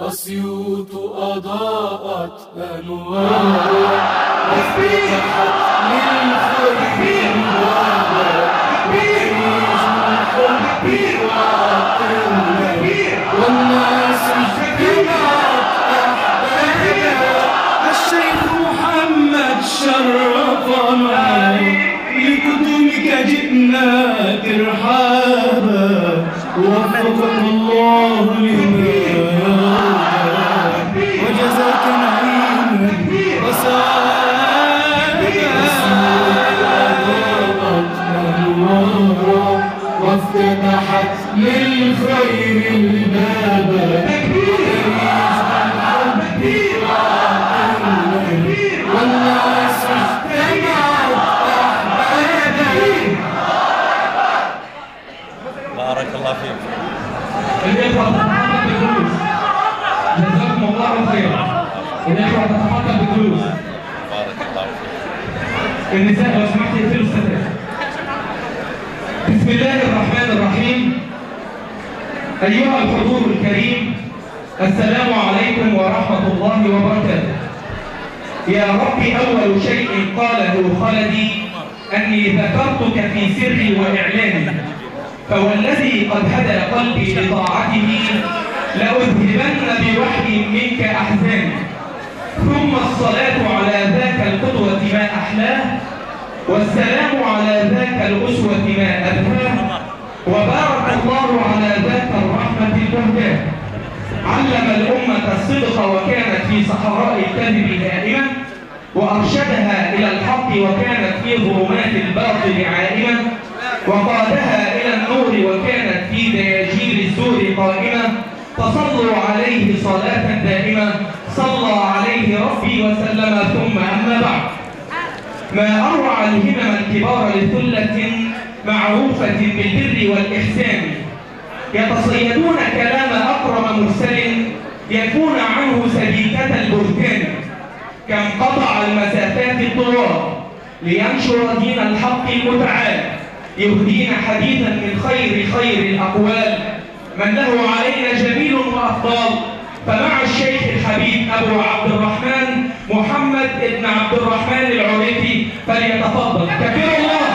أسيوط أضاءت أنوارا وافتتحت للخير بابا بكنيز الحب وعطرنا والناس اجتمعت أحبابنا الشيخ محمد شرفنا لقدومك جئنا ترحابا وفقك الله لما وافتتحت للخير الباب والناس اجتمعت أحبابا بارك الله فيك. تتحقق بالفلوس جزاكم الله خيرا. الإخوة تتحقق بالفلوس بارك الله فيك النساء لو سمحت يقفلوا الستات. بسم الله الرحمن الرحيم. أيها الحضور الكريم السلام عليكم ورحمة الله وبركاته. يا رب أول شيء قاله خلدي أني ذكرتك في سري وإعلاني. فوالذي قد هدى قلبي لطاعته لأذهبن بوحي منك أحزاني. ثم الصلاة على ذاك القدوة ما أحلاه والسلام على ذاك الأسوة ما أبهاه وبارك الله على ذاك الرحمة المهداة علم الأمة الصدق وكانت في صحراء الكذب دائما وأرشدها إلى الحق وكانت في ظلمات الباطل عائما وقادها إلى النور وكانت في دياجير الزور قائمة فصلوا عليه صلاة دائمة صلى عليه ربي وسلم ثم أما بعد. ما أروع الهمم الكبار لثلة معروفة بالبر والإحسان. يتصيدون كلام أكرم مرسل يكون عنه سبيكة البركان. كم قطع المسافات الطوال لينشر دين الحق المتعال. يهدينا حديثا من خير خير الأقوال. من له علينا جميل وأفضال فمع الشيخ الحبيب أبو عبد الرحمن محمد بن عبد الرحمن العريفي فليتفضل. كبير الله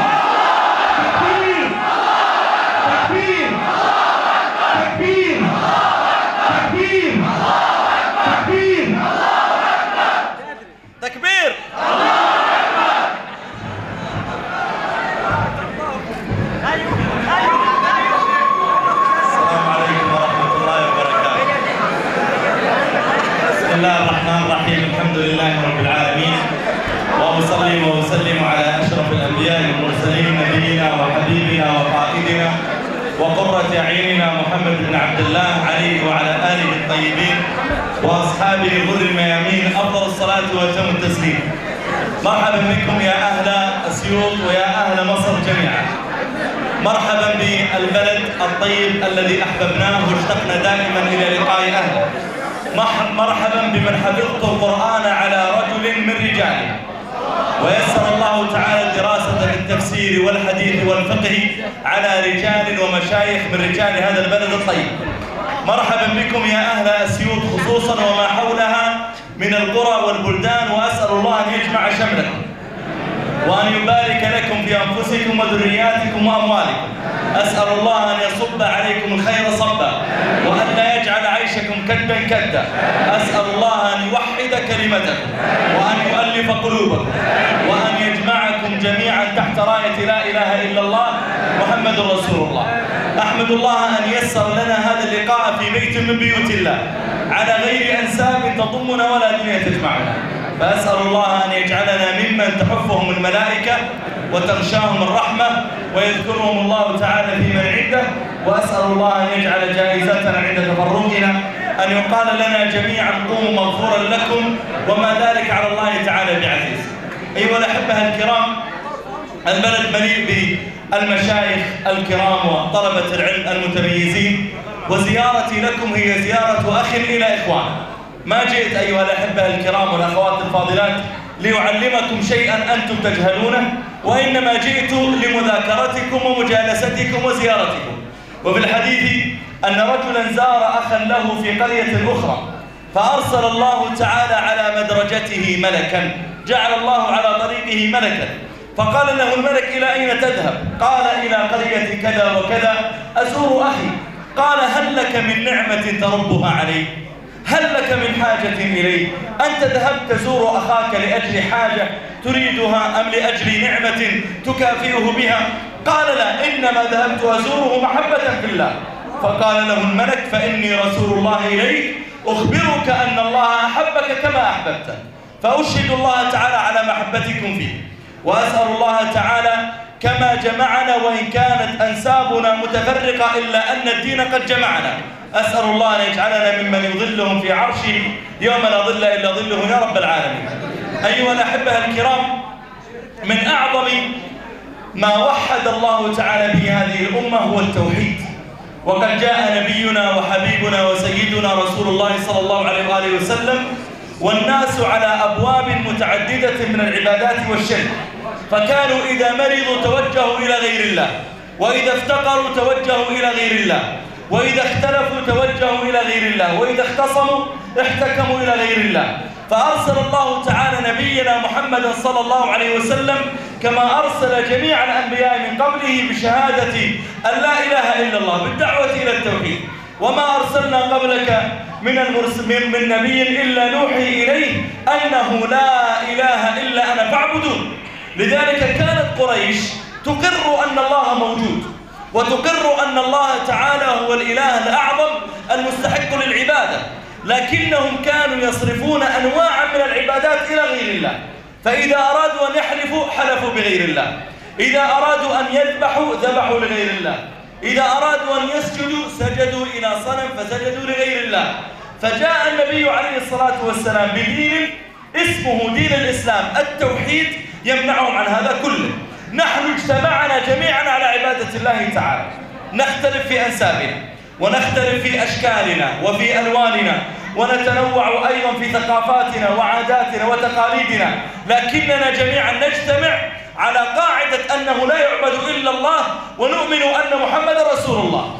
تكبير تكبير تكبير تكبير تكبير تكبير السلام عليكم ورحمة الله وبركاته بسم الله الرحمن الرحيم الحمد لله رب العالمين وأصلي وأسلم على أشرف الأنبياء والمرسلين نبينا وحبيبنا وقائدنا وقرة أعيننا محمد بن عبد الله عليه وعلى آله الطيبين وأصحابه غر الميامين أفضل الصلاة وأتم التسليم. مرحبا بكم يا أهل أسيوط ويا أهل مصر جميعا. مرحبا بالبلد الطيب الذي أحببناه واشتقنا دائما إلى لقاء أهله. مح- مرحبا بمن حفظت القرآن على رجل من رجاله ويسر الله تعالى الدراسة في التفسير والحديث والفقه على رجال ومشايخ من رجال هذا البلد الطيب. مرحبا بكم يا أهل أسيوط خصوصا وما حولها من القرى والبلدان وأسأل الله أن يجمع شملكم وأن يبارك لكم في أنفسكم وذرياتكم وأموالكم. أسأل الله أن يصب عليكم الخير صبا وأن لا يجعل عيشكم كدا كدا أسأل الله أن يوحد كلمتكم وأن يؤلف قلوبكم وأن يجمعكم جميعا تحت راية لا إله إلا الله محمد رسول الله. أحمد الله أن يسر لنا هذا اللقاء في بيت من بيوت الله. على غير أنساب تضمنا ولا دنيا تجمعنا. فأسأل الله أن يجعلنا ممن تحفهم الملائكة وتغشاهم الرحمة ويذكرهم الله تعالى في من عنده. وأسأل الله أن يجعل جائزتنا عند تفرقنا. أن يقال لنا جميعا قوموا مغفورا لكم وما ذلك على الله تعالى بعزيز. أيها الأحبة الكرام البلد مليء بالمشايخ الكرام وطلبة العلم المتميزين وزيارتي لكم هي زيارة أخ إلى إخوان ما جئت أيها الأحبة الكرام والأخوات الفاضلات لأعلمكم شيئا أنتم تجهلونه وإنما جئت لمذاكرتكم ومجالستكم وزيارتكم. وفي الحديث أن رجلا زار أخا له في قرية أخرى فأرسل الله تعالى على مدرجته ملكا جعل الله على طريقه ملكا. فقال له الملك إلى أين تذهب؟ قال إلى قرية كذا وكذا أزور أخي. قال هل لك من نعمة تربها علي هل لك من حاجة إليه أنت ذهبت تزور أخاك لأجل حاجة تريدها أم لأجل نعمة تكافئه بها؟ قال لا إنما ذهبت أزوره محبة في الله. فقال له الملك فإني رسول الله إليك أخبرك أن الله أحبك كما أحببته. فأشهد الله تعالى على محبتكم فيه. وأسأل الله تعالى كما جمعنا وإن كانت أنسابنا متفرقة إلا أن الدين قد جمعنا. أسأل الله أن يجعلنا ممن يظلهم في عرشه يوم لا ظل إلا ظله يا رب العالمين. أيها الأحبة الكرام من أعظم ما وحد الله تعالى به هذه الأمة هو التوحيد. وقد جاء نبينا وحبيبنا وسيدنا رسول الله صلى الله عليه وآله وسلم والناس على أبواب متعددة من العبادات والشرك. فكانوا إذا مرضوا توجهوا إلى غير الله وإذا افتقروا توجهوا إلى غير الله وإذا اختلفوا توجهوا إلى غير الله وإذا اختصموا احتكموا إلى غير الله. فأرسل الله تعالى نبينا محمدا صلى الله عليه وسلم كما أرسل جميع الأنبياء من قبله بشهادة أن لا إله إلا الله بالدعوة إلى التوحيد. وما أرسلنا قبلك من المرس من, من نبي إلا نوحي إليه أنه لا إله إلا أنا فاعبدون. لذلك كانت قريش تقر أن الله موجود وتقر أن الله تعالى هو الإله الأعظم المستحق للعبادة لكنهم كانوا يصرفون أنواعا من العبادات إلى غير الله فإذا أرادوا أن يحلفوا حلفوا بغير الله إذا أرادوا أن يذبحوا ذبحوا لغير الله إذا أرادوا أن يسجدوا سجدوا إلى صنم فسجدوا لغير الله فجاء النبي عليه الصلاة والسلام بدين اسمه دين الإسلام التوحيد يمنعهم عن هذا كله. نحن اجتمعنا جميعا على عبادة الله تعالى. نختلف في أنسابنا ونختلف في أشكالنا وفي ألواننا ونتنوع أيضا في ثقافاتنا وعاداتنا وتقاليدنا. لكننا جميعا نجتمع على قاعدة أنه لا يعبد إلا الله ونؤمن أن محمد رسول الله.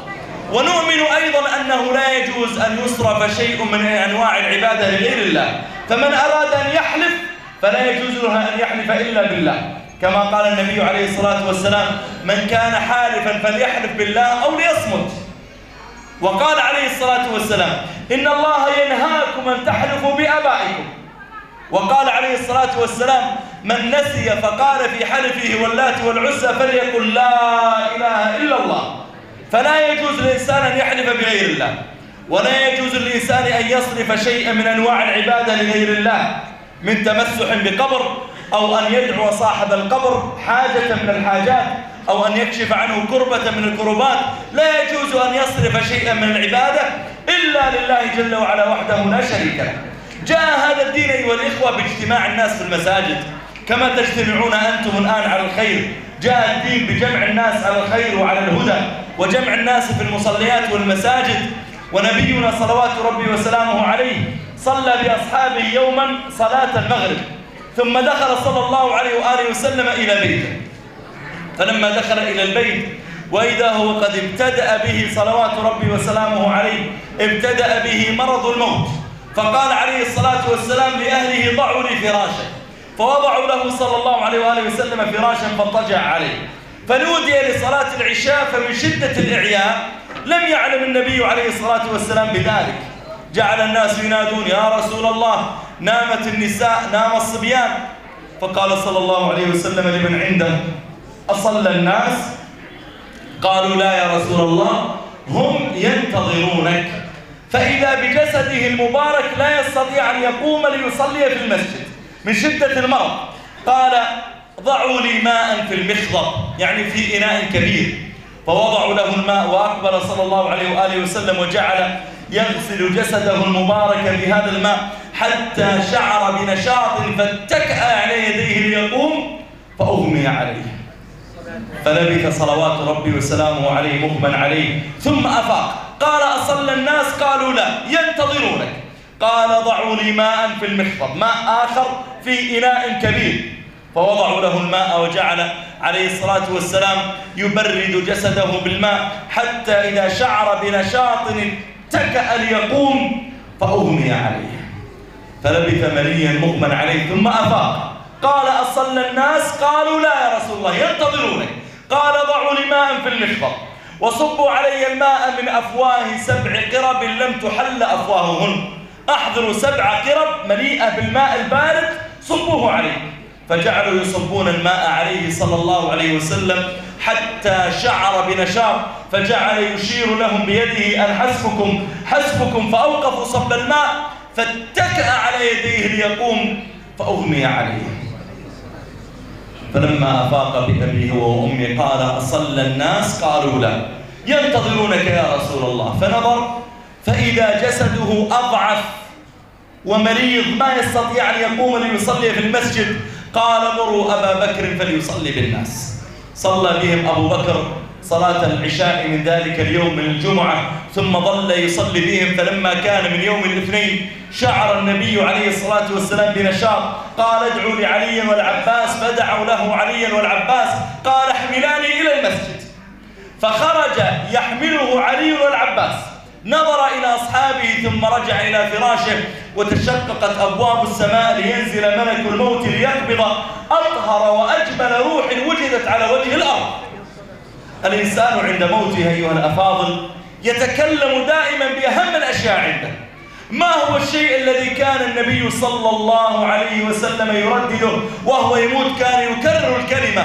ونؤمن أيضا أنه لا يجوز أن يصرف شيء من أنواع العبادة لغير الله. فمن أراد أن يحلف فلا يجوز له أن يحلف إلا بالله. كما قال النبي عليه الصلاة والسلام من كان حالفا فليحلف بالله أو ليصمت. وقال عليه الصلاة والسلام إن الله ينهاكم أن تحلفوا بآبائكم. وقال عليه الصلاة والسلام من نسي فقال في حلفه واللات والعزى فليقل لا إله إلا الله. فلا يجوز للإنسان أن يحلف بغير الله ولا يجوز للإنسان أن يصرف شيئا من أنواع العبادة لغير الله من تمسح بقبر أو أن يدعو صاحب القبر حاجة من الحاجات أو أن يكشف عنه كربة من الكربات. لا يجوز أن يصرف شيئا من العبادة إلا لله جل وعلا وحده لا شريك له. جاء هذا الدين أيها الإخوة باجتماع الناس في المساجد كما تجتمعون أنتم الآن على الخير. جاء الدين بجمع الناس على الخير وعلى الهدى. وجمع الناس في المصليات والمساجد ونبينا صلوات ربي وسلامه عليه صلى بأصحابه يوما صلاة المغرب ثم دخل صلى الله عليه وآله وسلم إلى بيته. فلما دخل إلى البيت وإذا هو قد ابتدأ به صلوات ربي وسلامه عليه ابتدأ به مرض الموت. فقال عليه الصلاة والسلام لأهله ضعوا لي فراشا فوضعوا له صلى الله عليه وآله وسلم فراشا فاضطجع عليه. فنودي لصلاة العشاء فمن شدة الإعياء لم يعلم النبي عليه الصلاة والسلام بذلك. جعل الناس ينادون يا رسول الله نامت النساء نام الصبيان. فقال صلى الله عليه وسلم لمن عنده أصلى الناس؟ قالوا لا يا رسول الله هم ينتظرونك. فإذا بجسده المبارك لا يستطيع أن يقوم ليصلي في المسجد. من شدة المرض قال ضعوا لي ماء في المخضب يعني في إناء كبير. فوضعوا له الماء وأقبل صلى الله عليه وآله وسلم وجعل يغسل جسده المبارك بهذا الماء حتى شعر بنشاط فاتكأ على يديه ليقوم فأغمي عليه. فلبث صلوات ربي وسلامه عليه مغمى عليه. ثم أفاق. قال أصلى الناس؟ قالوا لا ينتظرونك. قال ضعوا لي ماء في المخضب ماء آخر في إناء كبير. فوضعوا له الماء وجعل عليه الصلاة والسلام يبرد جسده بالماء حتى إذا شعر بنشاط اتكأ ليقوم فأغمي عليه. فلبث مليا مغمى عليه ثم أفاق. قال أصلى الناس؟ قالوا لا يا رسول الله ينتظرونك. قال ضعوا لي ماء في المخفر وصبوا علي الماء من أفواه سبع قرب لم تحل أفواههن. أحضروا سبع قرب مليئة بالماء البارد صبوه عليه فجعلوا يصبون الماء عليه صلى الله عليه وسلم حتى شعر بنشاط فجعل يشير لهم بيده أن حسبكم حسبكم فأوقفوا صب الماء فاتكأ على يديه ليقوم فأغمي عليه. فلما أفاق بأبيه وأمي قال أصلى الناس؟ قالوا لا. ينتظرونك يا رسول الله. فنظر فإذا جسده أضعف ومريض ما يستطيع أن يقوم ليصلي في المسجد قال مروا أبا بكر فليصلي بالناس. صلى بهم أبو بكر صلاة العشاء من ذلك اليوم من الجمعة ثم ظل يصلي بهم فلما كان من يوم الاثنين شعر النبي عليه الصلاة والسلام بنشاط. قال ادعوا لعلي والعباس. فدعوا له عليا والعباس. قال احملاني إلى المسجد. فخرج يحمله علي والعباس. نظر إلى أصحابه ثم رجع إلى فراشه وتشققت أبواب السماء لينزل ملك الموت ليقبض أطهر وأجمل روح وجدت على وجه الأرض. الإنسان عند موته أيها الأفاضل يتكلم دائما بأهم الأشياء عنده. ما هو الشيء الذي كان النبي صلى الله عليه وسلم يردده وهو يموت كان يكرر الكلمة؟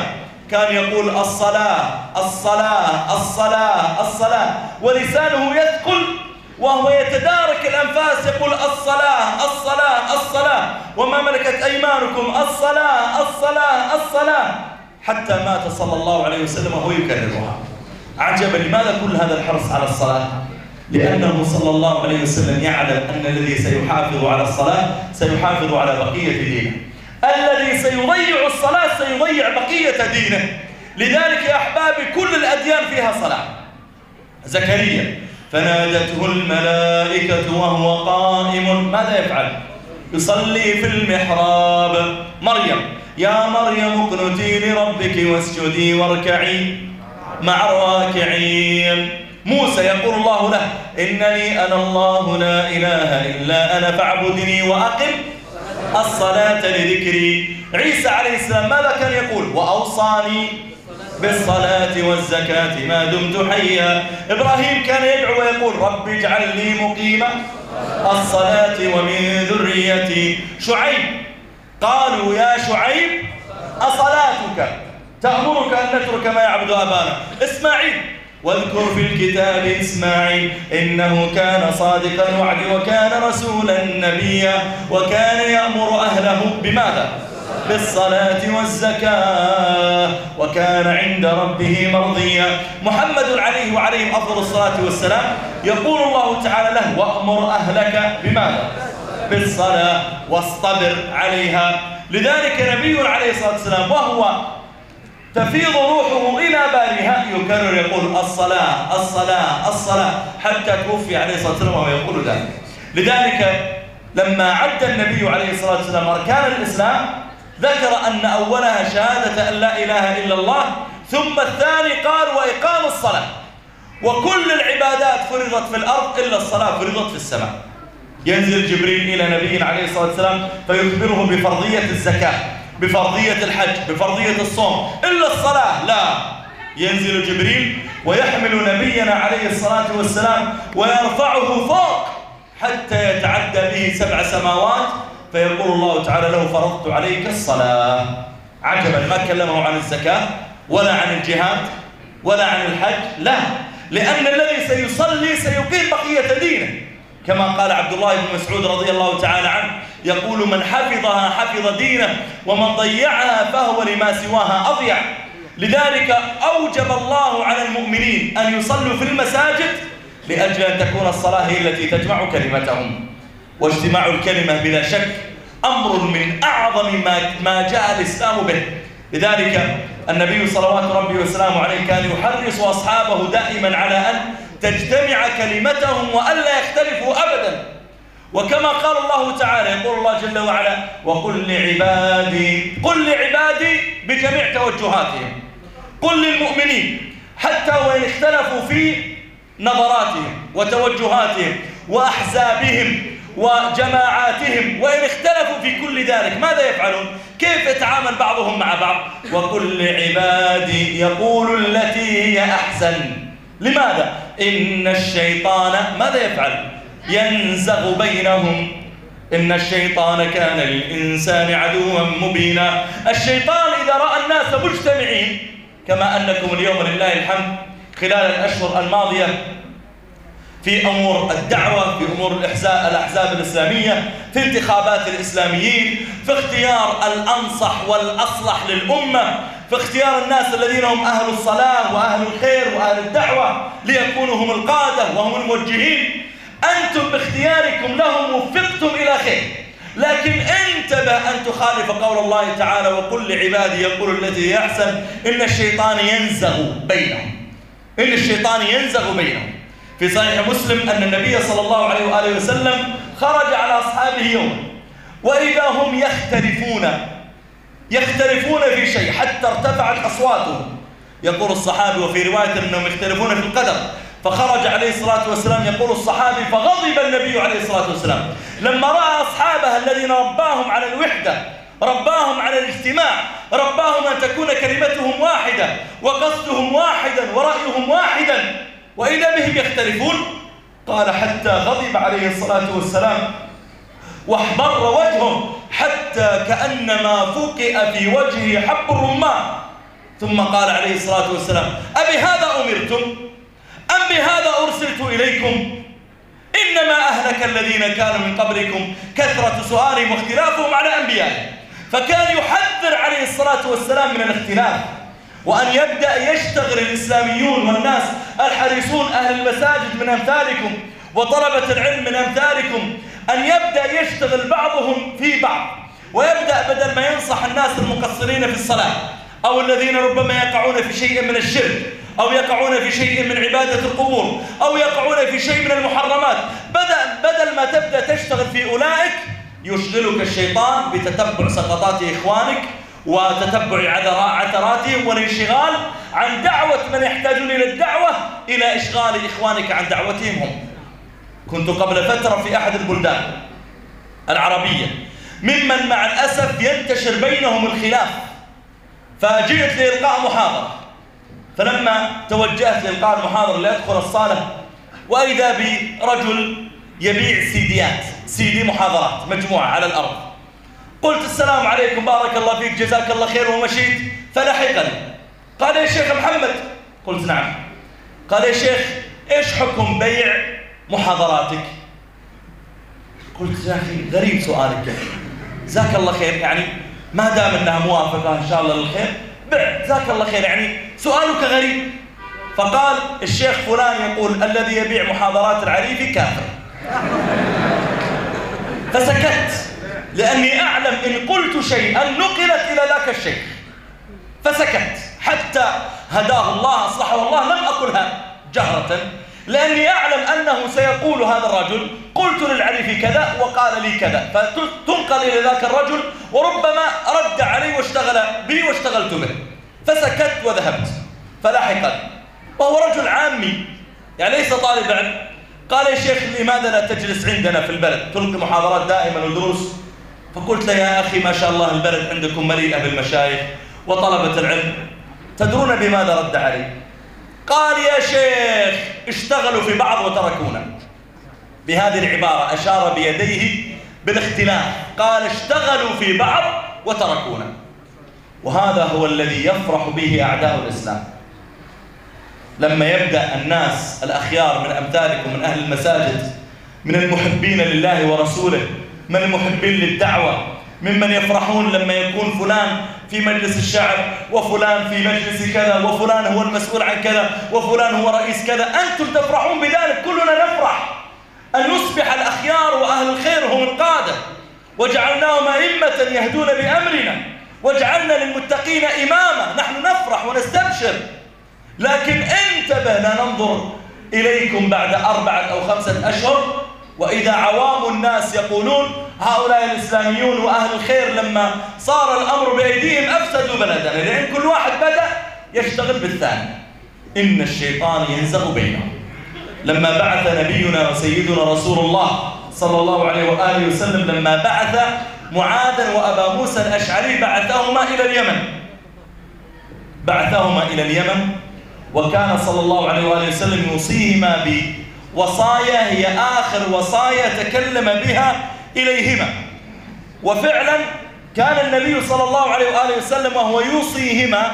كان يقول الصلاة الصلاة الصلاة الصلاة. ولسانه يثقل وهو يتدارك الأنفاس يقول الصلاة الصلاة الصلاة. وما ملكت أيمانكم؟ الصلاة الصلاة الصلاة. حتى مات صلى الله عليه وسلم وهو يكررها. عجبا لماذا كل هذا الحرص على الصلاة؟ لأنه صلى الله عليه وسلم يعلم أن الذي سيحافظ على الصلاة سيحافظ على بقية دينه. الذي سيضيع الصلاة سيضيع بقية دينه. لذلك يا أحبابي كل الأديان فيها صلاة. زكريا فنادته الملائكة وهو قائم. ماذا يفعل؟ يصلي في المحراب. مريم يا مريم اقنتي لربك واسجدي واركعي مع الراكعين. موسى يقول الله له إنني أنا الله لا إله إلا أنا فاعبدني وأقم الصلاة لذكري. عيسى عليه السلام ماذا كان يقول وأوصاني بالصلاة والزكاة ما دمت حيا. إبراهيم كان يدعو ويقول رب اجعل لي مقيم الصلاة ومن ذريتي. شعيب. قالوا يا شعيب أصلاتك تأمرك أن نترك ما يعبد أبانا. إسماعيل. واذكر في الكتاب إسماعيل إنه كان صادق الوعد وكان رسولا نبيا وكان يأمر أهله بماذا؟ بالصلاة والزكاة وكان عند ربه مرضيا. محمد عليه وعليهم أفضل الصلاة والسلام. يقول الله تعالى له وأمر أهلك بماذا؟ بالصلاة واصطبر عليها. لذلك نبي عليه الصلاة والسلام وهو تفيض روحه إلى بارها يكرر يقول الصلاة الصلاة الصلاة حتى توفي عليه الصلاة والسلام وهو يقول ذلك. لذلك لما عد النبي عليه الصلاة والسلام أركان الإسلام ذكر أن أولها شهادة أن لا إله إلا الله ثم الثاني قال وإقام الصلاة. وكل العبادات فرضت في الأرض إلا الصلاة فرضت في السماء. ينزل جبريل إلى نبينا عليه الصلاة والسلام فيخبره بفرضية الزكاة بفرضية الحج بفرضية الصوم. إلا الصلاة لا. ينزل جبريل ويحمل نبينا عليه الصلاة والسلام ويرفعه فوق حتى يتعدى به سبع سماوات فيقول الله تعالى له فرضت عليك الصلاة. عجبا ما كلمه عن الزكاة ولا عن الجهاد ولا عن الحج لا. لأن الذي سيصلي سيقيم بقية دينه. كما قال عبد الله بن مسعود رضي الله تعالى عنه يقول من حفظها حفظ دينه ومن ضيعها فهو لما سواها أضيع. لذلك أوجب الله على المؤمنين أن يصلوا في المساجد لأجل أن تكون الصلاة هي التي تجمع كلمتهم. واجتماع الكلمة بلا شك أمر من أعظم ما, ما جاء الإسلام به. لذلك النبي صلوات ربي وسلامه عليه كان يحرص أصحابه دائما على أن تجتمع كلمتهم وألا يختلفوا أبدا. وكما قال الله تعالى يقول الله جل وعلا وقل لعبادي قل لعبادي بجميع توجهاتهم. قل للمؤمنين حتى وإن اختلفوا في نظراتهم وتوجهاتهم وأحزابهم. وجماعاتهم وإن اختلفوا في كل ذلك ماذا يفعلون؟ كيف يتعامل بعضهم مع بعض؟ وقل لعبادي يقول التي هي أحسن. لماذا؟ إن الشيطان ماذا يفعل؟ ينزغ بينهم. إن الشيطان كان للإنسان عدوا مبينا. الشيطان إذا رأى الناس مجتمعين كما أنكم اليوم لله الحمد خلال الأشهر الماضية في أمور الدعوة في أمور الأحزاب الإسلامية في انتخابات الإسلاميين في اختيار الأنصح والأصلح للأمة في اختيار الناس الذين هم أهل الصلاة وأهل الخير وأهل الدعوة ليكونوا هم القادة وهم الموجهين. أنتم باختياركم لهم وفقتم إلى خير. لكن انتبه أن تخالف قول الله تعالى وقل لعبادي يقول التي هي أحسن إن الشيطان ينزغ بينهم. إن الشيطان ينزغ بينهم. في صحيح مسلم أن النبي صلى الله عليه وآله وسلم خرج على أصحابه يوما وإذا هم يختلفون يختلفون في شيء حتى ارتفعت أصواتهم. يقول الصحابي وفي رواية أنهم يختلفون في القدر. فخرج عليه الصلاة والسلام يقول الصحابي فغضب النبي عليه الصلاة والسلام. لما رأى أصحابه الذين رباهم على الوحدة رباهم على الاجتماع رباهم أن تكون كلمتهم واحدة وقصدهم واحدا ورأيهم واحدا وإذا بهم يختلفون. قال حتى غضب عليه الصلاة والسلام واحمر وجهه حتى كأنما فقئ في وجهه حب الرمان. ثم قال عليه الصلاة والسلام أبي هذا أمرتم؟ أم بهذا أرسلت إليكم؟ إنما أهلك الذين كانوا من قبلكم كثرة سؤالهم واختلافهم على أنبيائهم. فكان يحذر عليه الصلاة والسلام من الاختلاف. وأن يبدأ يشتغل الإسلاميون والناس الحريصون أهل المساجد من أمثالكم وطلبة العلم من أمثالكم أن يبدأ يشتغل بعضهم في بعض ويبدأ بدل ما ينصح الناس المقصرين في الصلاة أو الذين ربما يقعون في شيء من الشرك أو يقعون في شيء من عبادة القبور أو يقعون في شيء من المحرمات بدل, بدل ما تبدأ تشتغل في أولئك يشغلك الشيطان بتتبع سقطات إخوانك وتتبع عثراتهم والانشغال عن دعوة من يحتاجون إلى الدعوة إلى إشغال إخوانك عن دعوتهم هم. كنت قبل فترة في أحد البلدان العربية. ممن مع الأسف ينتشر بينهم الخلاف. فجئت لإلقاء محاضرة. فلما توجهت لإلقاء المحاضرة لأدخل الصالة وإذا برجل يبيع سيديات سيدي محاضرات مجموعة على الأرض. قلت السلام عليكم بارك الله فيك جزاك الله خير ومشيت فلحقني. قال يا شيخ محمد قلت نعم. قال يا شيخ إيش حكم بيع محاضراتك؟ قلت يا أخي غريب سؤالك جزاك الله خير يعني ما دام إنها موافقة إن شاء الله للخير. بع جزاك الله خير يعني سؤالك غريب. فقال الشيخ فلان يقول الذي يبيع محاضرات العريفي كافر. فسكت. لأني أعلم إن قلت شيئا نقلت إلى ذاك الشيخ فسكت حتى هداه الله أصلحه الله لم أقلها جهرة. لأني أعلم أنه سيقول هذا الرجل قلت للعريف كذا وقال لي كذا. فتنقل إلى ذاك الرجل وربما رد علي واشتغل بي واشتغلت به. فسكت وذهبت. فلاحقا وهو رجل عامي يعني ليس طالب علم قال يا شيخ لماذا لا تجلس عندنا في البلد؟ تلقي محاضرات دائما ودروس. فقلت له يا أخي ما شاء الله البلد عندكم مليئة بالمشايخ وطلبة العلم. تدرون بماذا رد علي؟ قال يا شيخ اشتغلوا في بعض وتركونا. بهذه العبارة أشار بيديه بالاختلاف. قال اشتغلوا في بعض وتركونا. وهذا هو الذي يفرح به أعداء الإسلام. لما يبدأ الناس الأخيار من أمثالكم من أهل المساجد من المحبين لله ورسوله من المحبين للدعوة ممن يفرحون لما يكون فلان في مجلس الشعب وفلان في مجلس كذا وفلان هو المسؤول عن كذا وفلان هو رئيس كذا. أنتم تفرحون بذلك كلنا نفرح. أن يصبح الأخيار وأهل الخير هم القادة. وجعلناهم أئمة يهدون بأمرنا. وجعلنا للمتقين إماما. نحن نفرح ونستبشر. لكن انتبه لا ننظر إليكم بعد أربعة أو خمسة أشهر. وإذا عوام الناس يقولون هؤلاء الإسلاميون وأهل الخير لما صار الأمر بأيديهم أفسدوا بلدنا. لأن كل واحد بدأ يشتغل بالثاني. إن الشيطان ينزغ بينهم. لما بعث نبينا وسيدنا رسول الله صلى الله عليه وآله وسلم لما بعث معاذا وأبا موسى الأشعري بعثهما إلى اليمن. بعثهما إلى اليمن وكان صلى الله عليه وآله وسلم يوصيهما بوصايا هي آخر وصايا تكلم بها إليهما. وفعلا كان النبي صلى الله عليه وآله وسلم وهو يوصيهما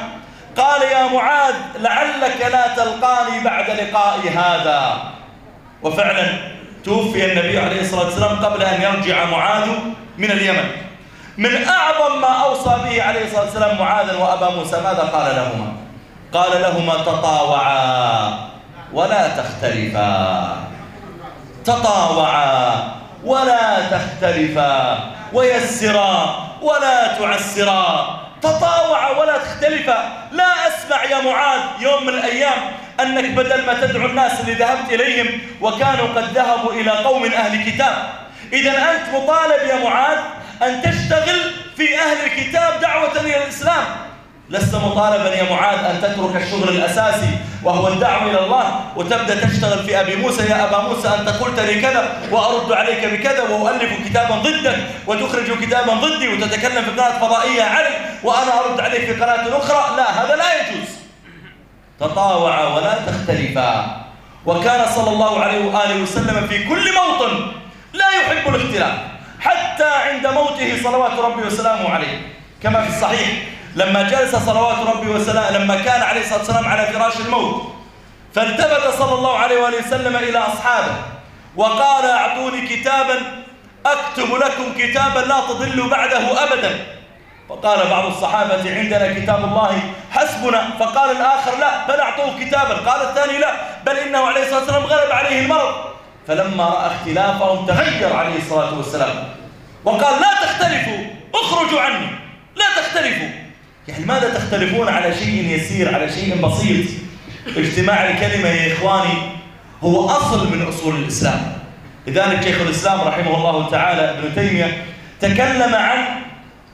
قال يا معاذ لعلك لا تلقاني بعد لقائي هذا. وفعلا توفي النبي عليه الصلاة والسلام قبل أن يرجع معاذ من اليمن. من أعظم ما أوصى به عليه الصلاة والسلام معاذا وأبا موسى ماذا قال لهما؟ قال لهما تطاوعا. ولا تختلفا. تطاوعا ولا تختلفا. ويسرا ولا تعسرا. تطاوعا ولا تختلفا. لا أسمع يا معاذ يوم من الأيام أنك بدل ما تدعو الناس اللي ذهبت إليهم وكانوا قد ذهبوا إلى قوم أهل كتاب. إذا أنت مطالب يا معاذ أن تشتغل في أهل الكتاب دعوة إلى الإسلام. لست مطالبا يا معاذ أن تترك الشغل الأساسي وهو الدعوة إلى الله وتبدأ تشتغل في أبي موسى. يا أبا موسى أنت قلت لي كذا وأرد عليك بكذا وأؤلف كتابا ضدك وتخرج كتابا ضدي وتتكلم في قناة فضائية عني وأنا أرد عليك في قناة أخرى. لا هذا لا يجوز. تطاوعا ولا تختلفا. وكان صلى الله عليه وآله وسلم في كل موطن لا يحب الاختلاف حتى عند موته صلوات ربي وسلامه عليه. كما في الصحيح لما جلس صلوات ربي وسلامه لما كان عليه الصلاة والسلام على فراش الموت فالتفت صلى الله عليه وآله وسلم إلى أصحابه وقال أعطوني كتابا أكتب لكم كتابا لا تضلوا بعده أبدا. فقال بعض الصحابة عندنا كتاب الله حسبنا. فقال الآخر لا بل أعطوه كتابا. قال الثاني لا بل إنه عليه الصلاة والسلام غلب عليه المرض. فلما رأى اختلافهم تغير عليه الصلاة والسلام وقال لا تختلفوا اخرجوا عني لا تختلفوا. يعني ماذا تختلفون على شيء يسير على شيء بسيط؟ اجتماع الكلمة يا إخواني هو أصل من أصول الإسلام. لذلك شيخ الإسلام رحمه الله تعالى ابن تيمية تكلم عن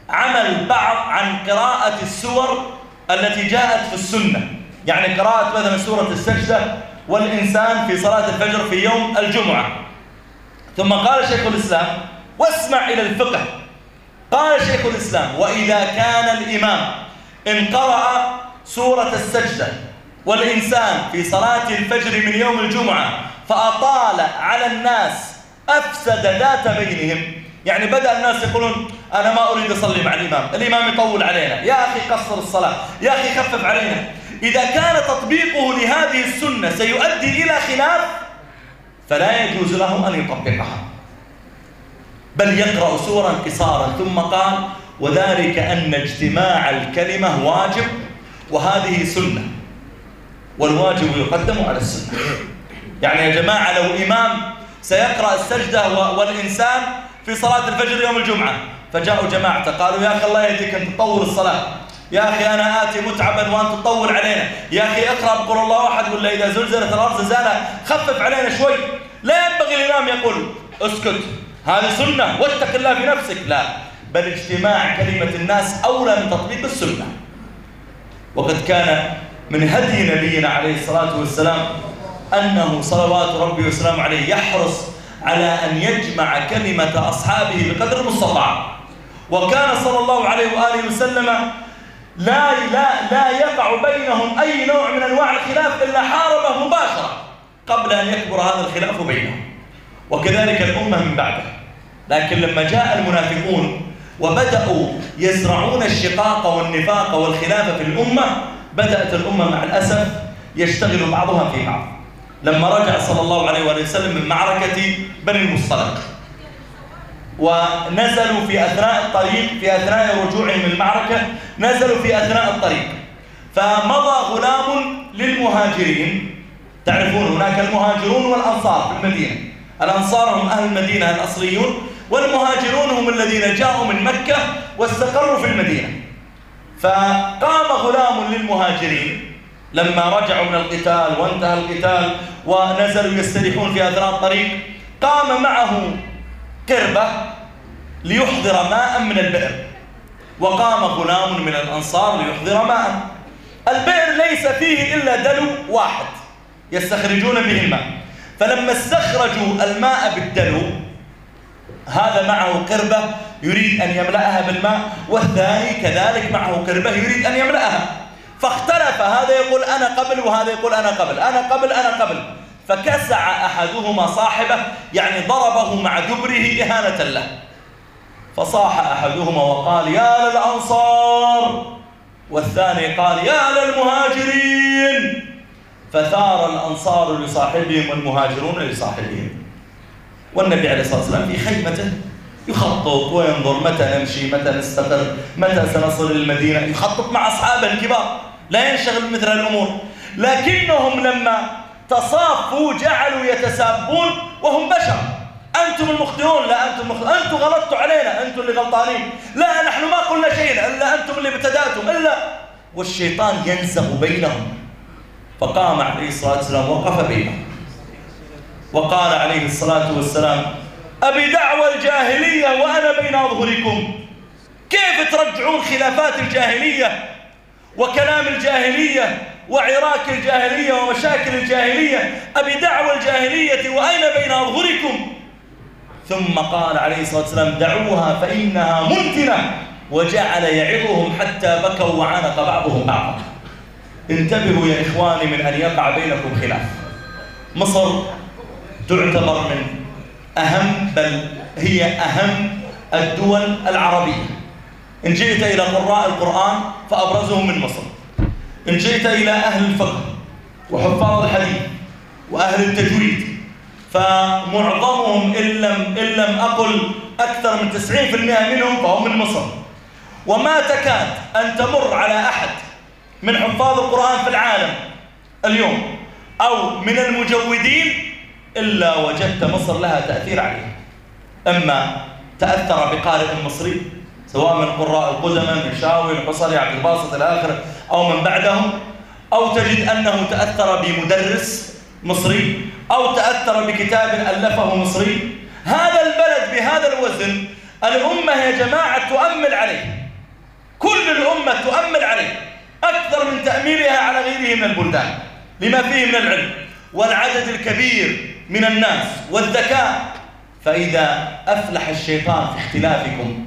عمل بعض عن قراءة السور التي جاءت في السنة. يعني قراءة مثلا سورة السجدة والإنسان في صلاة الفجر في يوم الجمعة. ثم قال شيخ الإسلام واسمع إلى الفقه. قال شيخ الإسلام وإذا كان الإمام إن قرأ سورة السجدة والإنسان في صلاة الفجر من يوم الجمعة فأطال على الناس أفسد ذات بينهم. يعني بدأ الناس يقولون أنا ما أريد أصلي مع الإمام الإمام يطول علينا يا أخي قصر الصلاة يا أخي خفف علينا. إذا كان تطبيقه لهذه السنة سيؤدي إلى خلاف فلا يجوز له أن يطبقها. بل يقرأ سورا قصارا ثم قال وذلك أن اجتماع الكلمة واجب وهذه سنة. والواجب يقدم على السنة. يعني يا جماعة لو إمام سيقرأ السجدة والإنسان في صلاة الفجر يوم الجمعة فجاءوا جماعة قالوا يا أخي الله يهديك أن تطور الصلاة يا أخي أنا آتي متعبا وأنت تطول علينا يا أخي اقرأ بقول الله أحد ولا إذا زلزلت الأرض زلزالها خفف علينا شوي. لا ينبغي الإمام يقول اسكت هذه سنة واتق الله في نفسك. لا بل اجتماع كلمة الناس أولى من تطبيق السنة. وقد كان من هدي نبينا عليه الصلاة والسلام أنه صلوات ربي وسلامه عليه يحرص على أن يجمع كلمة أصحابه بقدر المستطاع. وكان صلى الله عليه وآله وسلم لا لا لا يقع بينهم أي نوع من أنواع الخلاف إلا حاربه مباشرة قبل أن يكبر هذا الخلاف بينهم. وكذلك الأمة من بعده. لكن لما جاء المنافقون وبدأوا يزرعون الشقاق والنفاق والخلاف في الأمة بدأت الأمة مع الأسف يشتغل بعضها في بعض. لما رجع صلى الله عليه وآله وسلم من معركة بني المصطلق ونزلوا في أثناء الطريق في أثناء رجوعهم من المعركة نزلوا في أثناء الطريق. فمضى غلام للمهاجرين. تعرفون هناك المهاجرون والأنصار في المدينة. الأنصار هم أهل المدينة الأصليون والمهاجرون هم الذين جاءوا من مكة واستقروا في المدينة. فقام غلام للمهاجرين لما رجعوا من القتال وانتهى القتال ونزلوا يستريحون في أثناء الطريق قام معه قربة ليحضر ماء من البئر. وقام غلام من الأنصار ليحضر ماء. البئر ليس فيه إلا دلو واحد يستخرجون به الماء. فلما استخرجوا الماء بالدلو هذا معه قربة يريد أن يملأها بالماء والثاني كذلك معه قربة يريد أن يملأها. فاختلف هذا يقول أنا قبل وهذا يقول أنا قبل أنا قبل أنا قبل. فكسع أحدهما صاحبه يعني ضربه مع دبره إهانة له. فصاح أحدهما وقال يا للأنصار. والثاني قال يا للمهاجرين. فثار الأنصار لصاحبهم والمهاجرون لصاحبهم. والنبي عليه الصلاة والسلام في خيمته يخطط وينظر متى نمشي متى نستقر متى سنصل المدينة. يخطط مع أصحابه الكبار. لا ينشغل مثل الأمور. لكنهم لما تصافوا جعلوا يتسابون وهم بشر. أنتم المخطئون. لا أنتم المخطئون أنتم غلطتوا علينا. أنتم اللي غلطانين. لا نحن ما قلنا شيء إلا أنتم اللي ابتدأتم. إلا والشيطان ينزغ بينهم. فقام عليه الصلاة والسلام وقف بينهم وقال عليه الصلاة والسلام أبي دعوى الجاهلية وأنا بين أظهركم. كيف ترجعون خلافات الجاهلية وكلام الجاهلية وعراك الجاهلية ومشاكل الجاهلية؟ أبي دعوى الجاهلية وأين بين أظهركم؟ ثم قال عليه الصلاة والسلام دعوها فإنها منتنة. وجعل يعظهم حتى بكوا وعانق بعضهم بعضا. انتبهوا يا إخواني من أن يقع بينكم خلاف. مصر تعتبر من أهم بل هي أهم الدول العربية. إن جئت إلى قراء القرآن فأبرزهم من مصر. إن جئت إلى أهل الفقه وحفاظ الحديث وأهل التجويد فمعظمهم إن لم, إن لم أقل أكثر من 90% منهم فهم من مصر. وما تكاد أن تمر على أحد من حفاظ القرآن في العالم اليوم أو من المجودين إلا وجدت مصر لها تأثير عليه أما تأثر بقارئ مصري سواء من قراء القدماء من شاوي الحصري عبد الباسط إلى آخره أو من بعدهم أو تجد أنه تأثر بمدرس مصري أو تأثر بكتاب ألفه مصري. هذا البلد بهذا الوزن الأمة يا جماعة تؤمل عليه. كل الأمة تؤمل عليه. أكثر من تأميلها على غيره من البلدان لما فيه من العلم والعدد الكبير من الناس والذكاء. فإذا أفلح الشيطان في اختلافكم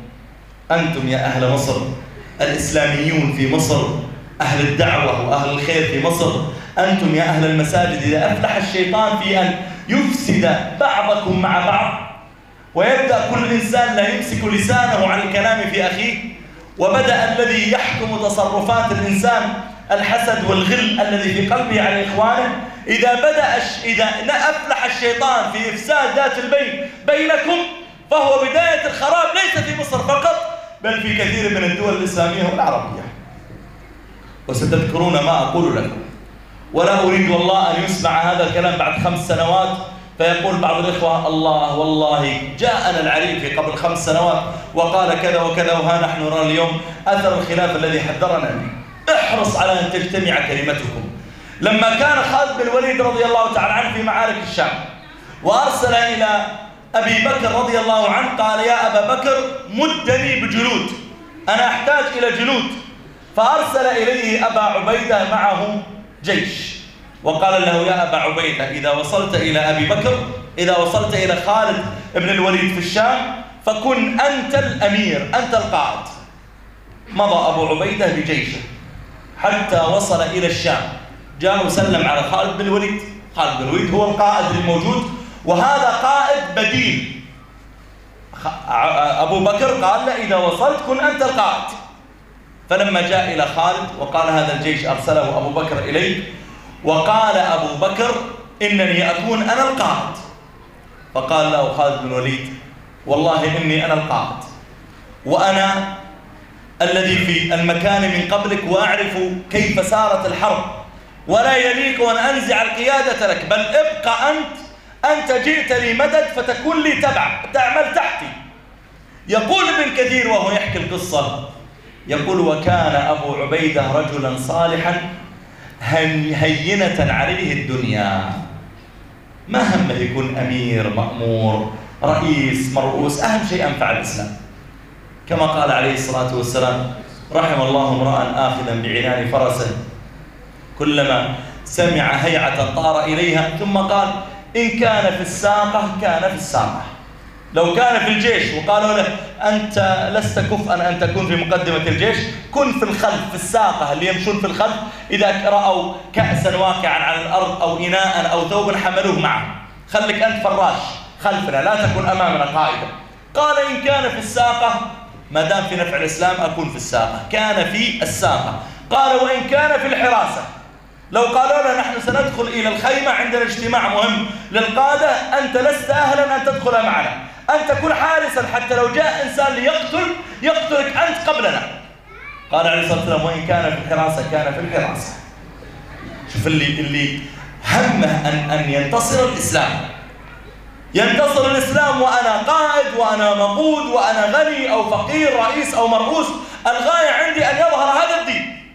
أنتم يا أهل مصر الإسلاميون في مصر أهل الدعوة وأهل الخير في مصر أنتم يا أهل المساجد. إذا أفلح الشيطان في أن يفسد بعضكم مع بعض ويبدأ كل إنسان لا يمسك لسانه عن الكلام في أخيه وبدأ الذي يحكم تصرفات الإنسان الحسد والغل الذي في قلبه على إخوانه. إذا بدأ إذا أفلح الشيطان في إفساد ذات البين بينكم فهو بداية الخراب ليس في مصر فقط بل في كثير من الدول الإسلامية والعربية. وستذكرون ما أقول لكم. ولا أريد والله أن يسمع هذا الكلام بعد خمس سنوات فيقول بعض الإخوة الله والله جاءنا العريفي قبل خمس سنوات وقال كذا وكذا وها نحن نرى اليوم أثر الخلاف الذي حذرنا به. احرص على أن تجتمع كلمتكم. لما كان خالد بن الوليد رضي الله تعالى عنه في معارك الشام وأرسل إلى أبي بكر رضي الله عنه قال يا أبا بكر مدني بجنود أنا أحتاج إلى جنود. فأرسل إليه أبا عبيدة معه جيش. وقال له يا أبا عبيدة إذا وصلت إلى أبي بكر إذا وصلت إلى خالد بن الوليد في الشام فكن أنت الأمير أنت القائد. مضى أبو عبيدة بجيشه حتى وصل إلى الشام. جاء وسلم على خالد بن الوليد. خالد بن الوليد هو القائد الموجود وهذا قائد بديل. أبو بكر قال له إذا وصلت كن أنت القائد. فلما جاء إلى خالد وقال هذا الجيش أرسله أبو بكر إليه وقال أبو بكر إنني أكون أنا القائد. فقال له خالد بن الوليد والله إني أنا القائد وأنا الذي في المكان من قبلك وأعرف كيف سارت الحرب ولا يليق أن أنزع القيادة لك بل ابقى أنت أنت جئت لي مدد فتكون لي تبع تعمل تحتي. يقول ابن كثير وهو يحكي القصة يقول وكان أبو عبيدة رجلا صالحا هينة عليه الدنيا. ما همه يكون أمير مأمور رئيس مرؤوس أهم شيء أنفع الإسلام. كما قال عليه الصلاة والسلام رحم الله امرأ آخذا بعنان فرسه كلما سمع هيعة طار إليها ثم قال إن كان في الساقة كان في الساقة. لو كان في الجيش وقالوا له أنت لست كفءا أن تكون في مقدمة الجيش كن في الخلف في الساقة اللي يمشون في الخلف؟ إذا رأوا كأسا واقعا على الأرض أو إناء أو ثوبا حملوه معه. خليك أنت فراش خلفنا لا تكن أمامنا قائدا. قال إن كان في الساقة ما دام في نفع الإسلام أكون في الساقة. كان في الساقة. قال وإن كان في الحراسة لو قالوا لنا نحن سندخل إلى الخيمة عندنا اجتماع مهم للقادة أنت لست أهلا أن تدخل معنا. أن تكون حارسا حتى لو جاء إنسان ليقتل يقتلك أنت قبلنا. قال عليه الصلاة والسلام وإن كان في الحراسة كان في الحراسة. شوف اللي اللي همه أن أن ينتصر الإسلام. ينتصر الإسلام وأنا قائد وأنا مقود وأنا غني أو فقير رئيس أو مرؤوس. الغاية عندي أن يظهر هذا الدين.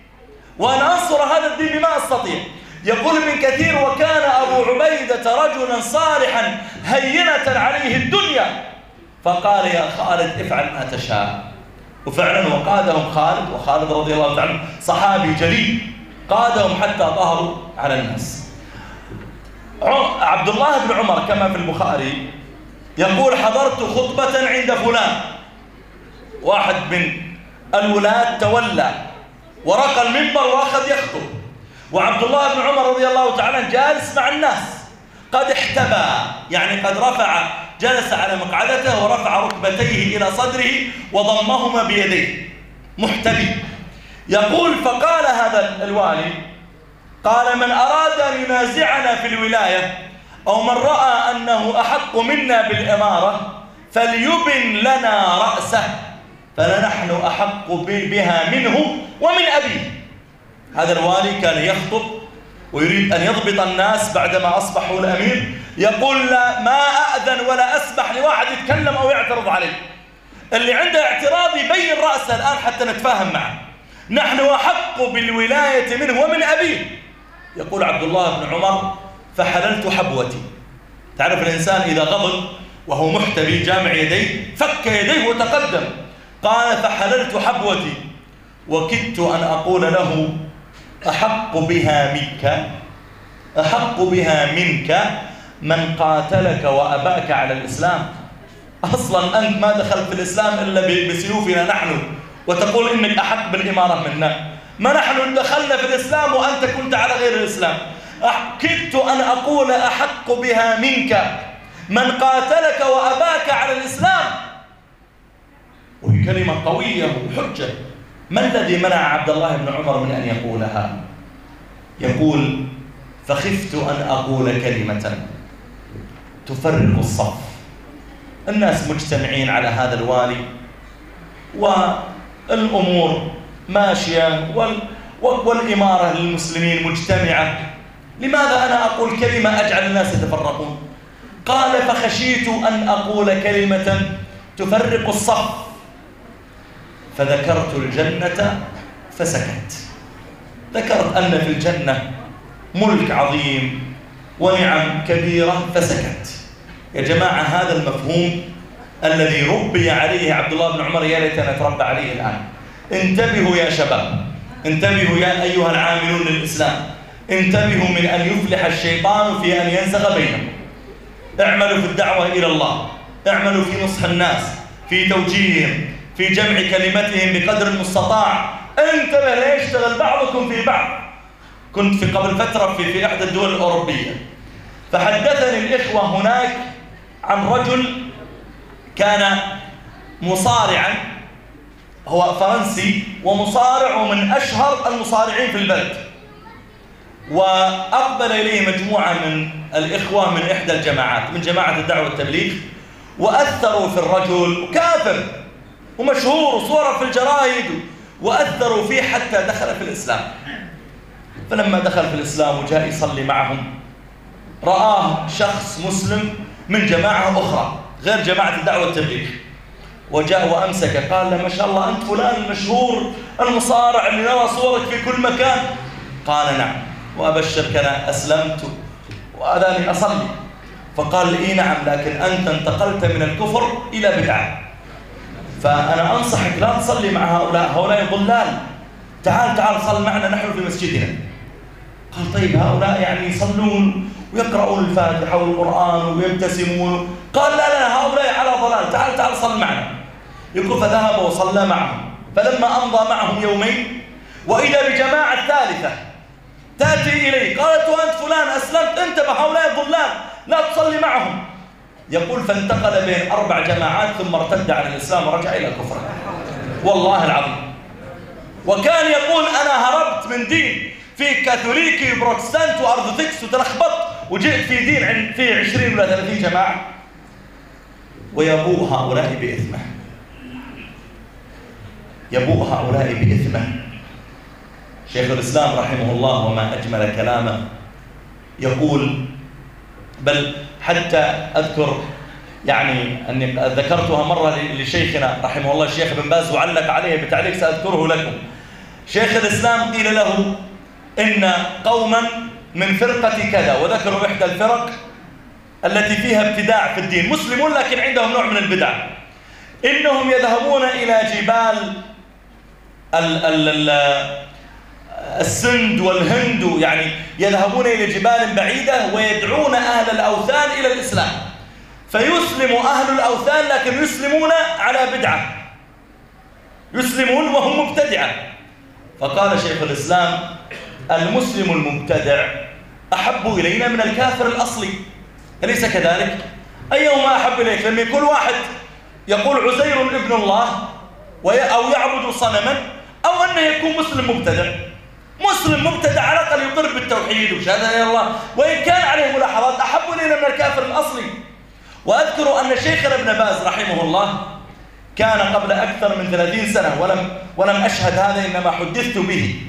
وأن أنصر هذا الدين بما أستطيع. يقول ابن كثير وكان أبو عبيدة رجلا صالحا هينة عليه الدنيا. فقال يا خالد افعل ما تشاء. وفعلا وقادهم خالد وخالد رضي الله تعالى صحابي جليل قادهم حتى ظهروا على الناس. عبد الله بن عمر كما في البخاري يقول حضرت خطبة عند فلان. واحد من الولاة تولى ورقى المنبر وأخذ يخطب. وعبد الله بن عمر رضي الله تعالى جالس مع الناس. قد احتبى يعني قد رفع جلس على مقعدته ورفع ركبتيه إلى صدره وضمهما بيديه. محتبي. يقول فقال هذا الوالي قال من أراد أن ينازعنا في الولاية أو من رأى أنه أحق منا بالإمارة فليبن لنا رأسه فلنحن أحق بها منه ومن أبيه. هذا الوالي كان يخطب ويريد أن يضبط الناس بعدما أصبحوا الأمير يقول لا ما أأذن ولا أسمح لواحد يتكلم أو يعترض علي. اللي عنده اعتراض يبين رأسه الآن حتى نتفاهم معه. نحن أحق بالولاية منه ومن أبيه. يقول عبد الله بن عمر فحللت حبوتي. تعرف الإنسان إذا غضب وهو محتبي جامع يديه فك يديه وتقدم. قال فحللت حبوتي. وكدت أن أقول له أحق بها منك أحق بها منك من قاتلك وأباك على الإسلام. أصلا أنت ما دخلت في الإسلام إلا بسيوفنا نحن وتقول إنك أحق بالإمارة منا. ما نحن دخلنا في الإسلام وأنت كنت على غير الإسلام. كدت أن أقول أحق بها منك من قاتلك وأباك على الإسلام. وهي كلمة قوية وحجة. ما الذي منع عبد الله بن عمر من أن يقولها؟ يقول فخفت أن أقول كلمة تفرق الصف. الناس مجتمعين على هذا الوالي والأمور ماشية وال والإمارة للمسلمين مجتمعة. لماذا أنا أقول كلمة أجعل الناس يتفرقون؟ قال فخشيت أن أقول كلمة تفرق الصف. فذكرت الجنة فسكت. ذكرت أن في الجنة ملك عظيم ونعم كبيرة فسكت. يا جماعة هذا المفهوم الذي ربي عليه عبد الله بن عمر يا ليتنا نتربى عليه الآن. انتبهوا يا شباب انتبهوا يا أيها العاملون للإسلام. انتبهوا من أن يفلح الشيطان في أن ينزغ بينكم اعملوا في الدعوة إلى الله. اعملوا في نصح الناس في توجيههم. في جمع كلمتهم بقدر المستطاع. انتبه لا يشتغل بعضكم في بعض. كنت في قبل فترة في, في إحدى الدول الأوروبية. فحدثني الإخوة هناك عن رجل كان مصارعا. هو فرنسي ومصارع ومن أشهر المصارعين في البلد. وأقبل إليه مجموعة من الإخوة من إحدى الجماعات من جماعة الدعوة والتبليغ وأثروا في الرجل كافر. ومشهور وصوره في الجرايد وأثروا فيه حتى دخل في الإسلام. فلما دخل في الإسلام وجاء يصلي معهم رآه شخص مسلم من جماعة أخرى غير جماعة الدعوة والتبليغ وجاء وأمسك قال له ما شاء الله أنت فلان المشهور المصارع اللي نرى صورك في كل مكان. قال نعم وأبشرك أنا أسلمت وأذاني أصلي. فقال إي نعم لكن أنت انتقلت من الكفر إلى بدعة. فأنا أنصحك لا تصلي مع هؤلاء هؤلاء ضلال تعال تعال صل معنا نحن في مسجدنا. قال طيب هؤلاء يعني يصلون ويقرؤون الفاتحة والقرآن ويبتسمون. قال لا لا هؤلاء على ضلال. تعال تعال صل معنا. يقول فذهب وصلى معهم. فلما أمضى معهم يومين وإذا بجماعة ثالثة تأتي إليه قالت وأنت فلان أسلمت أنت بهؤلاء الضلال. لا تصلي معهم. يقول فانتقل بين أربع جماعات ثم ارتد عن الإسلام ورجع إلى الكفر. والله العظيم. وكان يقول أنا هربت من دين. في كاثوليكي وبروتستانت وأرثوذكس وتلخبطت وجئت في دين عند في 20 ولا 30 جماعة. ويبوء هؤلاء بإثمة. يبوء هؤلاء بإثمة. شيخ الإسلام رحمه الله وما أجمل كلامه يقول بل حتى أذكر يعني أني ذكرتها مرة لشيخنا رحمه الله الشيخ بن باز وعلق عليه بتعليق سأذكره لكم. شيخ الإسلام قيل له إن قوما من فرقة كذا وذكروا إحدى الفرق التي فيها ابتداع في الدين مسلمون لكن عندهم نوع من البدع. إنهم يذهبون إلى جبال ال ال ال السند والهند يعني يذهبون إلى جبال بعيدة ويدعون أهل الأوثان إلى الإسلام. فيسلم أهل الأوثان لكن يسلمون على بدعة. يسلمون وهم مبتدعة. فقال شيخ الإسلام المسلم المبتدع أحب إلينا من الكافر الأصلي. أليس كذلك؟ أيهما أحب إليك؟ لما يكون واحد يقول عزير ابن الله أو يعبد صنما أو أنه يكون مسلم مبتدع. مسلم مبتدع على الأقل يقر بالتوحيد وشهادة إلى الله. وإن كان عليه ملاحظات أحب إلينا من الكافر الأصلي. وأذكر أن شيخنا ابن باز رحمه الله كان قبل أكثر من ثلاثين سنة ولم, ولم أشهد هذا إنما حدثت به.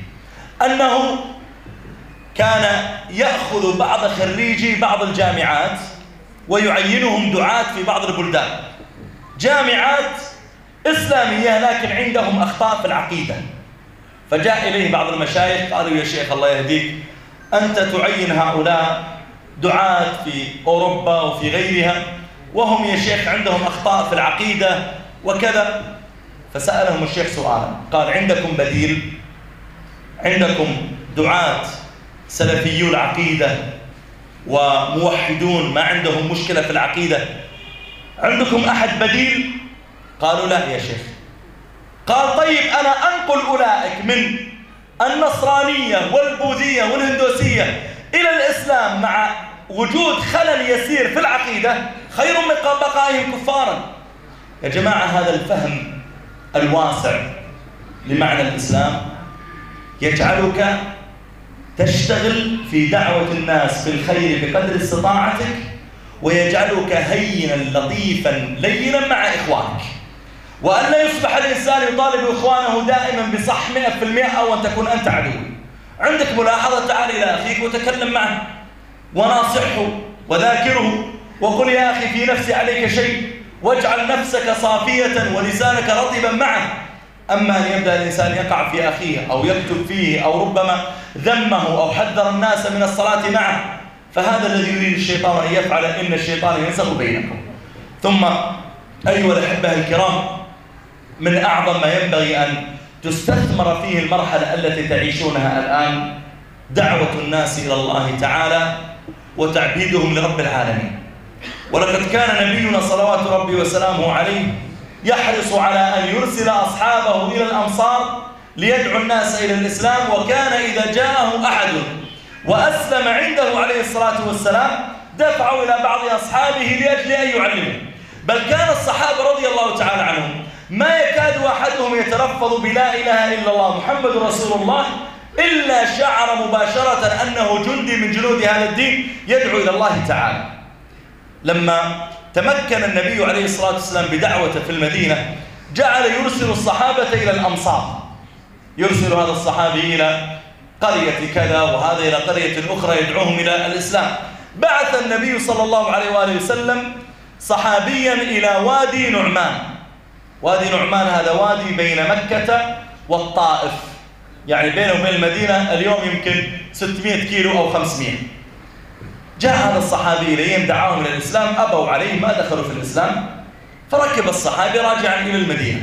أنه كان يأخذ بعض خريجي بعض الجامعات ويعينهم دعاة في بعض البلدان. جامعات إسلامية لكن عندهم أخطاء في العقيدة. فجاء إليه بعض المشايخ قالوا يا شيخ الله يهديك أنت تعين هؤلاء دعاة في أوروبا وفي غيرها وهم يا شيخ عندهم أخطاء في العقيدة وكذا. فسألهم الشيخ سؤالا قال عندكم بديل؟ عندكم دعاة سلفيو العقيدة وموحدون ما عندهم مشكلة في العقيدة؟ عندكم أحد بديل؟ قالوا لا يا شيخ. قال طيب أنا أنقل أولئك من النصرانية والبوذية والهندوسية إلى الإسلام مع وجود خلل يسير في العقيدة خير من بقائهم كفارا. يا جماعة هذا الفهم الواسع لمعنى الإسلام يجعلك تشتغل في دعوة الناس بالخير بقدر استطاعتك ويجعلك هينا لطيفا لينا مع إخوانك. وأن لا يصبح الإنسان يطالب إخوانه دائما بصح 100% أو أن تكون أنت عدو عندك ملاحظة؟ تعال إلى أخيك وتكلم معه. وناصحه وذاكره. وقل يا أخي في نفسي عليك شيء. واجعل نفسك صافية ولسانك رطبا معه. أما أن يبدأ الإنسان يقع في أخيه أو يكتب فيه أو ربما ذمه أو حذر الناس من الصلاة معه. فهذا الذي يريد الشيطان أن يفعل إن الشيطان ينزغ بينكم. ثم أيها الأحبة الكرام من أعظم ما ينبغي أن تستثمر فيه المرحلة التي تعيشونها الآن دعوة الناس إلى الله تعالى وتعبيدهم لرب العالمين. ولقد كان نبينا صلوات ربي وسلامه عليه يحرص على أن يرسل أصحابه إلى الأمصار ليدعو الناس إلى الإسلام وكان إذا جاءه أحد وأسلم عنده عليه الصلاة والسلام دفعوا إلى بعض أصحابه لأجل أن يعلمه. بل كان الصحابة رضي الله تعالى عنهم ما يكاد أحدهم يتلفظ بلا إله إلا الله محمد رسول الله إلا شعر مباشرة أنه جندي من جنود هذا الدين يدعو إلى الله تعالى. لما تمكن النبي عليه الصلاة والسلام بدعوته في المدينة جعل يرسل الصحابة إلى الأمصار يرسل هذا الصحابي إلى قرية كذا وهذا إلى قرية أخرى يدعوهم إلى الإسلام. بعث النبي صلى الله عليه وآله وسلم صحابيا إلى وادي نعمان. وادي نعمان هذا وادي بين مكة والطائف. يعني بينه وبين المدينة اليوم يمكن 600 كيلو أو 500 جاء هذا الصحابي إليهم دعاهم إلى الإسلام أبوا عليه ما دخلوا في الإسلام. فركب الصحابي راجعا إلى المدينة.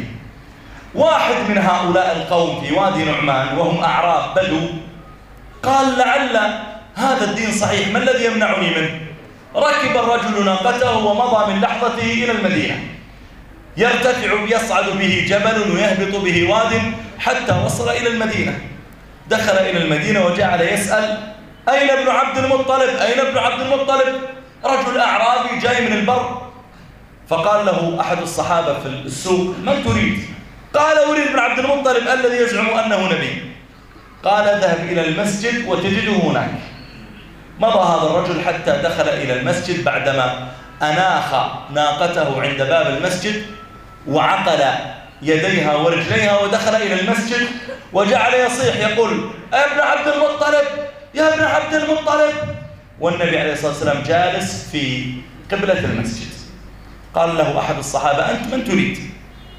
واحد من هؤلاء القوم في وادي نعمان وهم أعراب بدو قال لعل هذا الدين صحيح ما الذي يمنعني منه؟ ركب الرجل ناقته ومضى من لحظته إلى المدينة. يرتفع يصعد به جبل ويهبط به واد حتى وصل إلى المدينة. دخل إلى المدينة وجعل يسأل أين ابن عبد المطلب؟ أين ابن عبد المطلب؟ رجل أعرابي جاي من البر. فقال له أحد الصحابة في السوق من تريد؟ قال أريد ابن عبد المطلب الذي يزعم أنه نبي. قال اذهب إلى المسجد وتجده هناك. مضى هذا الرجل حتى دخل إلى المسجد بعدما أناخ ناقته عند باب المسجد. وعقل يديها ورجليها ودخل إلى المسجد وجعل يصيح يقول يا ابن عبد المطلب يا ابن عبد المطلب. والنبي عليه الصلاة والسلام جالس في قبلة المسجد. قال له أحد الصحابة أنت من تريد؟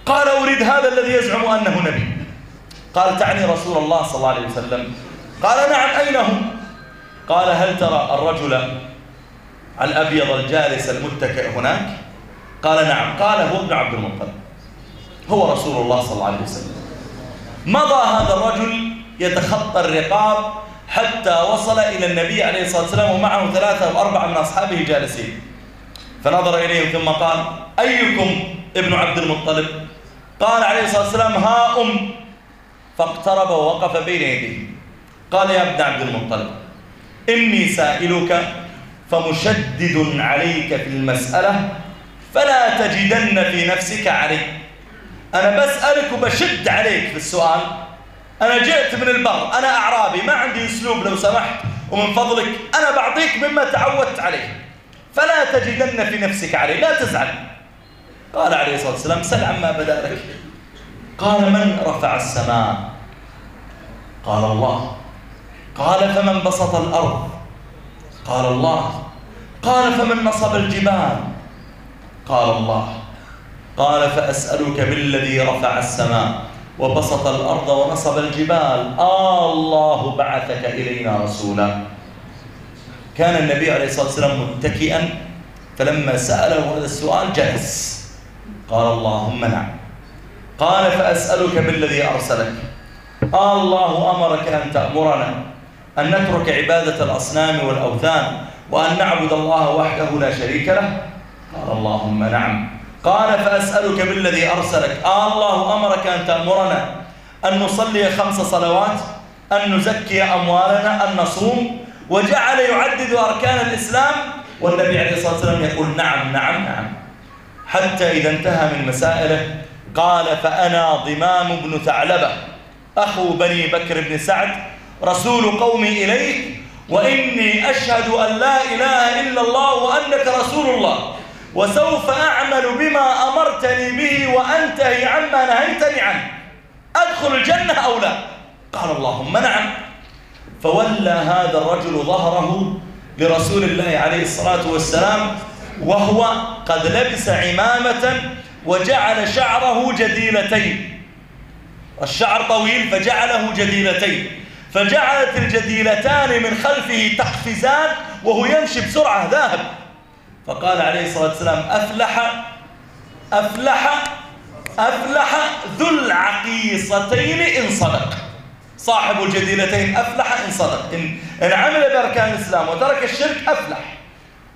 قال أريد هذا الذي يزعم أنه نبي. قال تعني رسول الله صلى الله عليه وسلم. قال نعم أين هو؟ قال هل ترى الرجل الأبيض الجالس المتكئ هناك؟ قال نعم. قال هو ابن عبد المطلب. هو رسول الله صلى الله عليه وسلم. مضى هذا الرجل يتخطى الرقاب حتى وصل إلى النبي عليه الصلاة والسلام ومعه ثلاثة أو أربعة من أصحابه جالسين. فنظر إليهم ثم قال أيكم ابن عبد المطلب؟ قال عليه الصلاة والسلام ها أم. فاقترب ووقف بين يديه. قال يا ابن عبد المطلب إني سائلك فمشدد عليك في المسألة فلا تجدن في نفسك عليه أنا بسألك وبشد عليك في السؤال. أنا جئت من البر أنا أعرابي ما عندي أسلوب لو سمحت. ومن فضلك أنا بعطيك مما تعودت عليه. فلا تجدن في نفسك عليه لا تزعل. قال عليه الصلاة والسلام سل عما بدا لك. قال من رفع السماء؟ قال الله. قال فمن بسط الأرض؟ قال الله. قال فمن نصب الجبال؟ قال الله. قال فأسألك بالذي رفع السماء وبسط الأرض ونصب الجبال. آه الله بعثك إلينا رسولا. كان النبي عليه الصلاة والسلام متكئا فلما سأله هذا السؤال جلس. قال اللهم نعم. قال فأسألك بالذي أرسلك. آه الله أمرك أن تأمرنا أن نترك عبادة الأصنام والأوثان وأن نعبد الله وحده لا شريك له قال اللهم نعم. قال فأسألك بالذي أرسلك. آه الله أمرك أن تأمرنا أن نصلي خمس صلوات أن نزكي أموالنا أن نصوم. وجعل يعدد أركان الإسلام. والنبي عليه الصلاة والسلام يقول نعم نعم نعم. حتى إذا انتهى من مسائله قال فأنا ضمام بن ثعلبة أخو بني بكر بن سعد رسول قومي إليك وإني أشهد أن لا إله إلا الله وأنك رسول الله. وسوف أعمل بما أمرتني به وأنتهي عما نهيتني عنه. أدخل الجنة أو لا؟ قال اللهم نعم. فولى هذا الرجل ظهره لرسول الله عليه الصلاة والسلام وهو قد لبس عمامة وجعل شعره جديلتين. الشعر طويل فجعله جديلتين. فجعلت الجديلتان من خلفه تقفزان وهو يمشي بسرعة ذاهب. فقال عليه الصلاة والسلام أفلح أفلح أفلح ذو العقيصتين إن صدق. صاحب الجديلتين أفلح إن صدق. إن, إن عمل بأركان الإسلام وترك الشرك أفلح.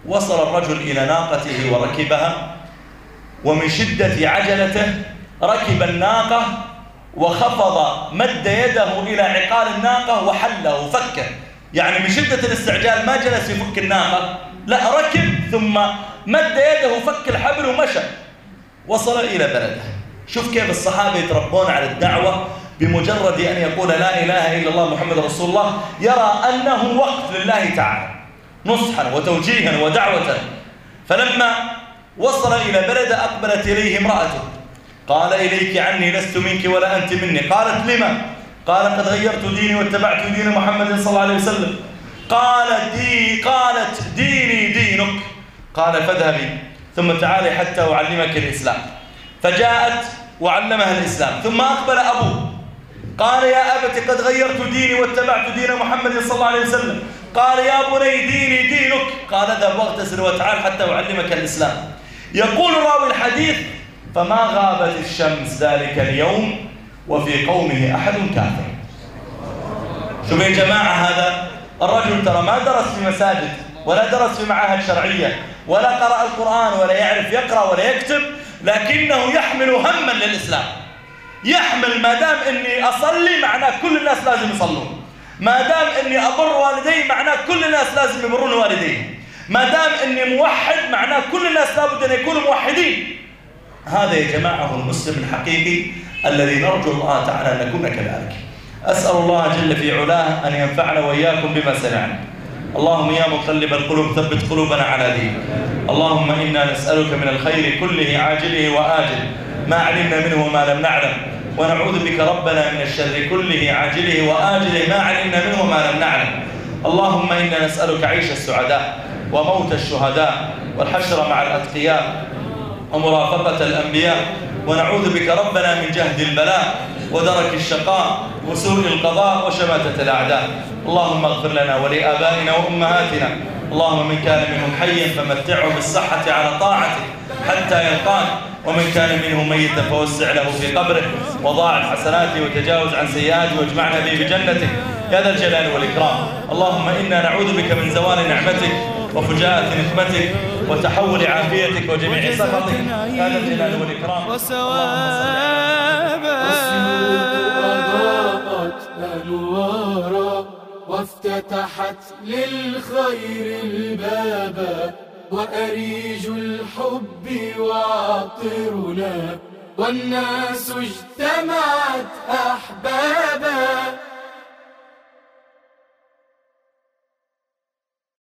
وصل الرجل إلى ناقته وركبها ومن شدة عجلته ركب الناقة وخفض مد يده إلى عقال الناقة وحله فكه. يعني من شدة الاستعجال ما جلس يفك الناقة. لا ركب ثم مد يده وفك الحبل ومشى. وصل إلى بلده. شوف كيف الصحابة يتربون على الدعوة بمجرد أن يقول لا إله إلا الله محمد رسول الله يرى أنه وقف لله تعالى نصحا وتوجيها ودعوة. فلما وصل إلى بلد أقبلت إليه امرأته. قال إليك عني لست منك ولا أنت مني. قالت لما؟ قال قد غيرت ديني واتبعت دين محمد صلى الله عليه وسلم. قالت دي قالت ديني دينك. قال فاذهبي ثم تعالي حتى أعلمك الإسلام. فجاءت وعلمها الإسلام. ثم أقبل أبوه قال يا أبت قد غيرت ديني واتبعت دين محمد صلى الله عليه وسلم. قال يا بني ديني دينك. قال اذهب واغتسل وتعال حتى أعلمك الإسلام. يقول راوي الحديث فما غابت الشمس ذلك اليوم وفي قومه أحد كافر. شوف يا جماعة هذا. الرجل ترى ما درس في مساجد ولا درس في معاهد شرعية ولا قرأ القرآن ولا يعرف يقرأ ولا يكتب لكنه يحمل هما للإسلام. يحمل ما دام إني أصلي معناه كل الناس لازم يصلون. ما دام إني ابر والدي معناه كل الناس لازم يبرون والديهم. ما دام إني موحد معناه كل الناس لابد أن يكونوا موحدين. هذا يا جماعة هو المسلم الحقيقي الذي نرجو الله تعالى أن نكون كذلك. أسأل الله جل في علاه أن ينفعنا وإياكم بما سمعنا. اللهم يا مقلب القلوب ثبت قلوبنا على دينك. اللهم إنا نسألك من الخير كله عاجله وآجله. ما علمنا منه وما لم نعلم. ونعوذ بك ربنا من الشر كله عاجله وآجله. ما علمنا منه وما لم نعلم. اللهم إنا نسألك عيش السعداء وموت الشهداء والحشر مع الأتقياء ومرافقة الأنبياء. ونعوذ بك ربنا من جهد البلاء. ودرك الشقاء وسوء القضاء وشماتة الأعداء. اللهم اغفر لنا ولآبائنا وأمهاتنا. اللهم من كان منهم حيا فمتعه بالصحة على طاعتك حتى يلقاك ومن كان منه ميتا فوسع له في قبره. وضاعف حسناته وتجاوز عن سيئاته واجمعنا به بجنتك يا ذا الجلال والإكرام. اللهم إنا نعوذ بك من زوال نعمتك. وفجاءة نقمتك وتحول عافيتك وجميع سخطك. يا ذا الجلال والإكرام وثوابا. أضاءت أنوارا وافتتحت للخير البابا وأريج الحب وعطرنا والناس اجتمعت أحبابا.